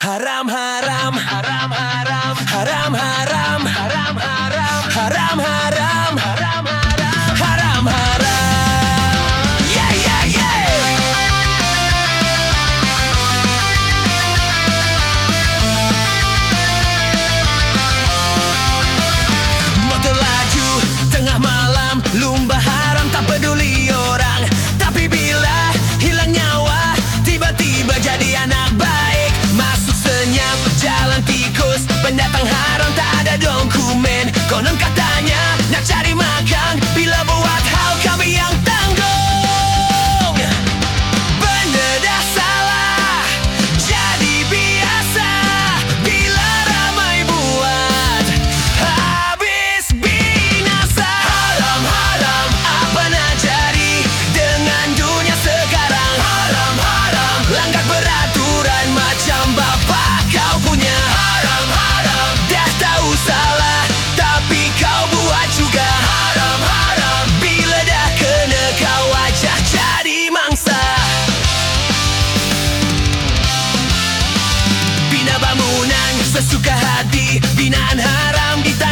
haram haram. Haram haram. Haram haram. Haram haram. Haram haram. この suka hati. Binaan haram kita